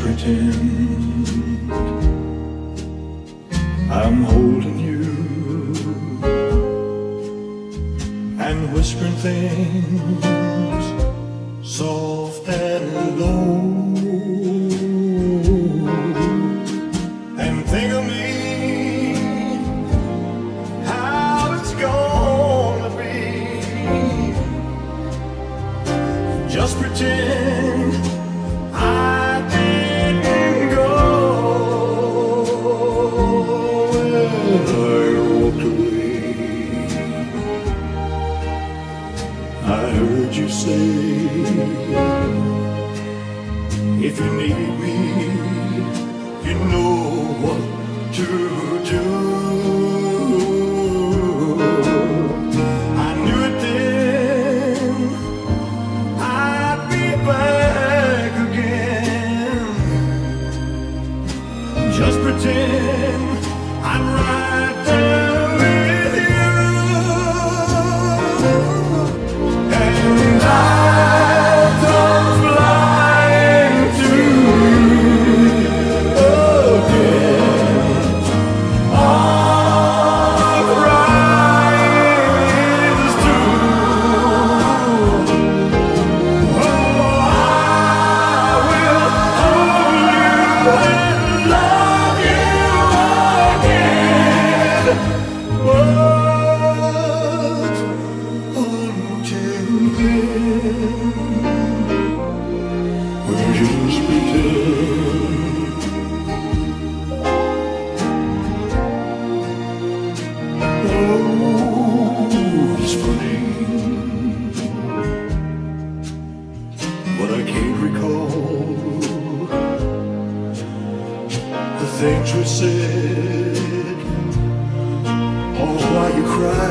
pretend I'm holding you and whispering things soft and low say, if you need me, you know what to do. I knew it then. I'd be back again. Just pretend just pretend. Oh, it's but I can't recall the things we said, or why you cried.